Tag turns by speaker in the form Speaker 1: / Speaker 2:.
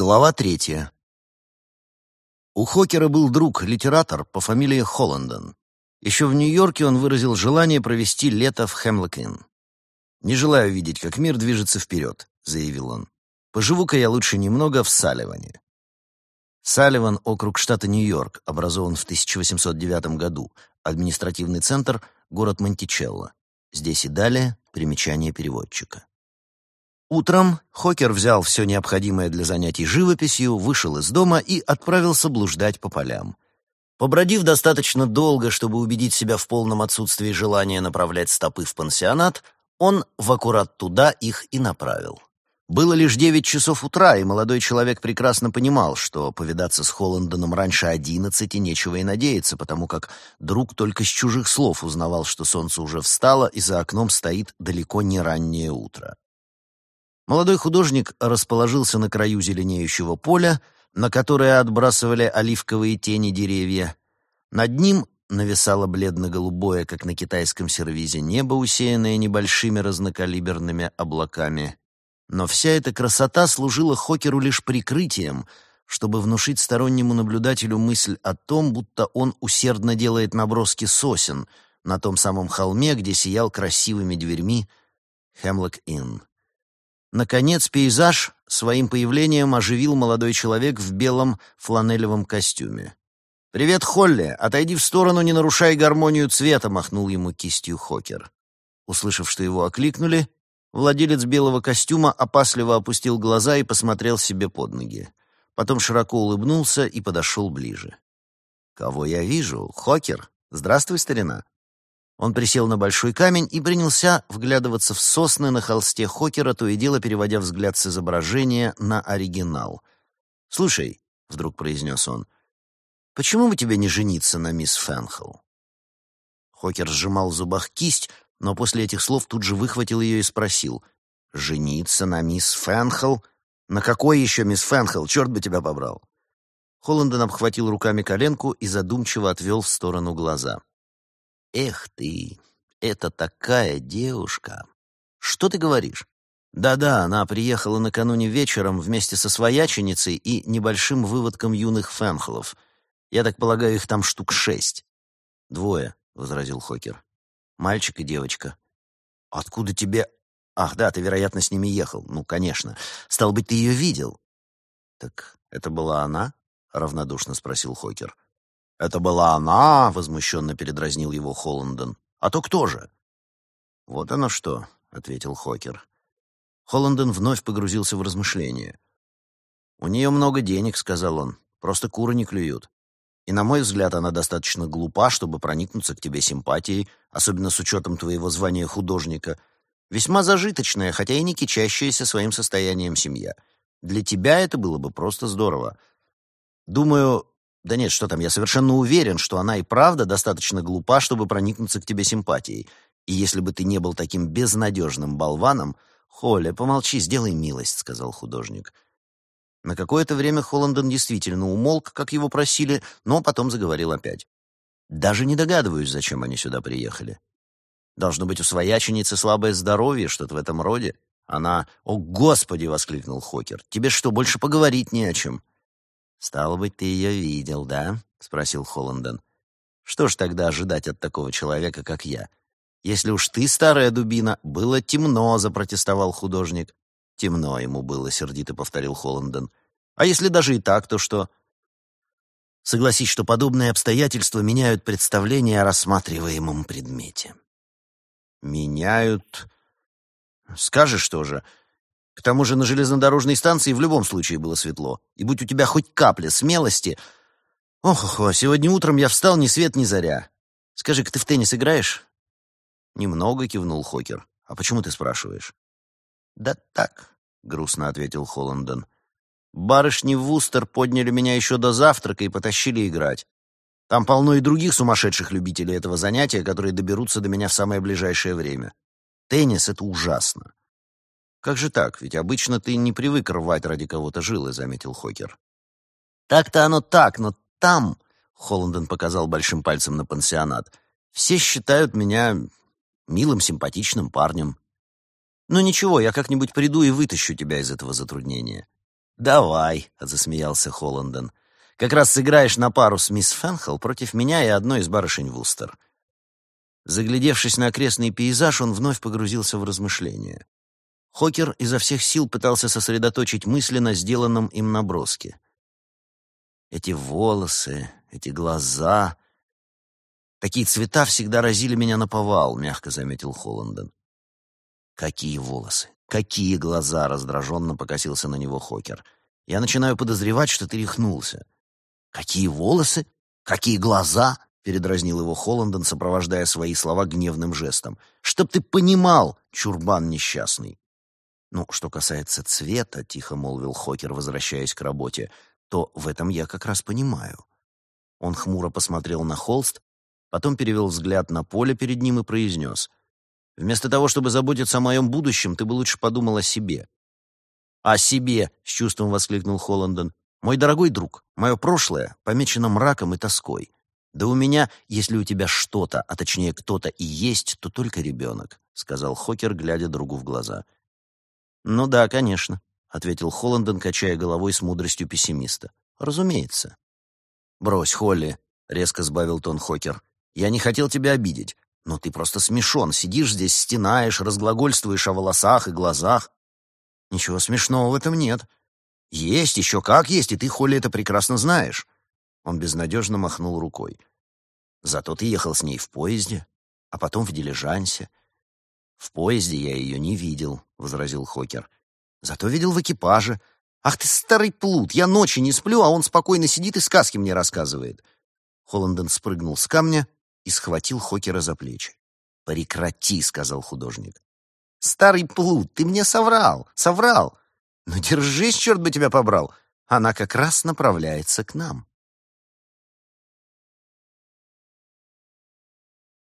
Speaker 1: Глава третья. У Хокера был друг-литератор по фамилии Холландон. Еще в Нью-Йорке он выразил желание провести лето в Хемлокин. «Не желаю видеть, как мир движется вперед», — заявил он. «Поживу-ка я лучше немного в Салливане». Салливан — округ штата Нью-Йорк, образован в 1809 году. Административный центр — город Монтичелло. Здесь и далее примечание переводчика. Утром Хокер взял все необходимое для занятий живописью, вышел из дома и отправился блуждать по полям. Побродив достаточно долго, чтобы убедить себя в полном отсутствии желания направлять стопы в пансионат, он в аккурат туда их и направил. Было лишь девять часов утра, и молодой человек прекрасно понимал, что повидаться с Холландоном раньше одиннадцати нечего и надеяться, потому как друг только с чужих слов узнавал, что солнце уже встало, и за окном стоит далеко не раннее утро. Молодой художник расположился на краю зеленеющего поля, на которое отбрасывали оливковые тени деревья. Над ним нависало бледно-голубое, как на китайском сервизе, небо, усеянное небольшими разнокалиберными облаками. Но вся эта красота служила Хокеру лишь прикрытием, чтобы внушить стороннему наблюдателю мысль о том, будто он усердно делает наброски сосен на том самом холме, где сиял красивыми дверьми Хемлок-Инн. Наконец, пейзаж своим появлением оживил молодой человек в белом фланелевом костюме. «Привет, Холли! Отойди в сторону, не нарушай гармонию цвета!» — махнул ему кистью Хокер. Услышав, что его окликнули, владелец белого костюма опасливо опустил глаза и посмотрел себе под ноги. Потом широко улыбнулся и подошел ближе. «Кого я вижу? Хокер? Здравствуй, старина!» Он присел на большой камень и принялся вглядываться в сосны на холсте Хокера, то и дело переводя взгляд с изображения на оригинал. «Слушай», — вдруг произнес он, — «почему бы тебе не жениться на мисс Фэнхелл?» Хокер сжимал в зубах кисть, но после этих слов тут же выхватил ее и спросил. «Жениться на мисс Фэнхелл? На какой еще мисс Фэнхелл? Черт бы тебя побрал!» Холландон обхватил руками коленку и задумчиво отвел в сторону глаза. Эх ты, это такая девушка. Что ты говоришь? Да-да, она приехала накануне вечером вместе со свояченицей и небольшим выводком юных фенхолов. Я так полагаю, их там штук шесть. Двое, — возразил Хокер. Мальчик и девочка. Откуда тебе... Ах, да, ты, вероятно, с ними ехал. Ну, конечно. Стал быть, ты ее видел. Так это была она? — равнодушно спросил Хокер. «Это была она!» — возмущенно передразнил его Холландон. «А то кто же?» «Вот оно что!» — ответил Хокер. Холландон вновь погрузился в размышления. «У нее много денег», — сказал он. «Просто куры не клюют. И, на мой взгляд, она достаточно глупа, чтобы проникнуться к тебе симпатией, особенно с учетом твоего звания художника. Весьма зажиточная, хотя и не кичащаяся своим состоянием семья. Для тебя это было бы просто здорово. Думаю, да нет, что там, я совершенно уверен, что она и правда достаточно глупа, чтобы проникнуться к тебе симпатией. И если бы ты не был таким безнадежным болваном... «Холли, помолчи, сделай милость», — сказал художник. На какое-то время Холландон действительно умолк, как его просили, но потом заговорил опять. «Даже не догадываюсь, зачем они сюда приехали. Должно быть, у свояченицы слабое здоровье, что-то в этом роде. Она... О, Господи!» — воскликнул Хокер. «Тебе что, больше поговорить не о чем?» «Стало быть, ты ее видел, да?» — спросил Холланден. «Что ж тогда ожидать от такого человека, как я? Если уж ты, старая дубина, было темно», — запротестовал художник. «Темно ему было», — сердито повторил Холланден. «А если даже и так, то что?» Согласись, что подобные обстоятельства меняют представление о рассматриваемом предмете. «Меняют...» «Скажешь тоже. К тому же на железнодорожной станции в любом случае было светло. И будь у тебя хоть капля смелости... Ох-охо, сегодня утром я встал ни свет ни заря. Скажи-ка, ты в теннис играешь? Немного, кивнул Хокер. А почему ты спрашиваешь? Да так, грустно ответил Холландон. Барышни в Вустер подняли меня еще до завтрака и потащили играть. Там полно и других сумасшедших любителей этого занятия, которые доберутся до меня в самое ближайшее время. Теннис — это ужасно. «Как же так? Ведь обычно ты не привык рвать ради кого-то жилы», — заметил Хокер. «Так-то оно так, но там...» — Холланден показал большим пальцем на пансионат. «Все считают меня милым, симпатичным парнем. Ну ничего, я как-нибудь приду и вытащу тебя из этого затруднения. «Давай», — засмеялся Холландон. «Как раз сыграешь на пару с мисс Фенхел против меня и одной из барышень Вустер». Заглядевшись на окрестный пейзаж, он вновь погрузился в размышления. Хокер изо всех сил пытался сосредоточить мысли на сделанном им наброске. Эти волосы, эти глаза... Такие цвета всегда разили меня на повал, мягко заметил Холландон. Какие волосы, какие глаза, раздраженно покосился на него Хокер. Я начинаю подозревать, что ты рехнулся. Какие волосы, какие глаза, передразнил его Холландон, сопровождая свои слова гневным жестом. Чтоб ты понимал, чурбан несчастный. Ну, что касается цвета, тихо молвил Хокер, возвращаясь к работе, то в этом я как раз понимаю. Он хмуро посмотрел на холст, потом перевел взгляд на поле перед ним и произнес. «Вместо того, чтобы заботиться о моем будущем, ты бы лучше подумал о себе». «О себе!» — с чувством воскликнул Холландон. «Мой дорогой друг, мое прошлое помечено мраком и тоской. Да у меня, если у тебя что-то, а точнее кто-то и есть, то только ребенок», — сказал Хокер, глядя другу в глаза. «Ну да, конечно», — ответил Холландон, качая головой с мудростью пессимиста. «Разумеется». «Брось, Холли», — резко сбавил тон Хокер. «Я не хотел тебя обидеть, но ты просто смешон. Сидишь здесь, стенаешь, разглагольствуешь о волосах и глазах. Ничего смешного в этом нет. Есть, еще как есть, и ты, Холли, это прекрасно знаешь». Он безнадежно махнул рукой. «Зато ты ехал с ней в поезде, а потом в дилижансе». «В поезде я ее не видел», — возразил Хокер. Зато видел в экипаже. Ах ты старый плут, я ночи не сплю, а он спокойно сидит и сказки мне рассказывает. Холландон спрыгнул с камня и схватил Хокера за плечи. «Прекрати», — сказал художник. «Старый плут, ты мне соврал, соврал. Ну, держись, черт бы тебя побрал. Она как раз направляется к нам».